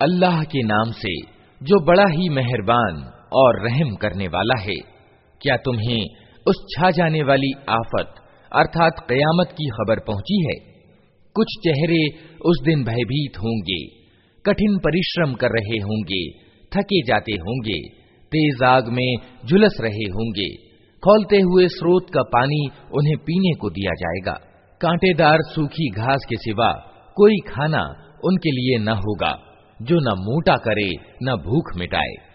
अल्लाह के नाम से, जो बड़ा ही मेहरबान और रहम करने वाला है, क्या तुम्हें उस छा जाने वाली आफत, अर्थात कयामत की खबर पहुँची है? कुछ चेहरे उस दिन भयभीत होंगे, कठिन परिश्रम कर रहे होंगे, थके जाते होंगे, तेज आग में झुलस रहे होंगे, खोलते हुए स्रोत का पानी उन्हें पीने को दिया जाएगा। कांटेदार सूखी घास के सिवा कोई खाना उनके लिए न होगा। जो न मोटा करे न भूख मिटाए।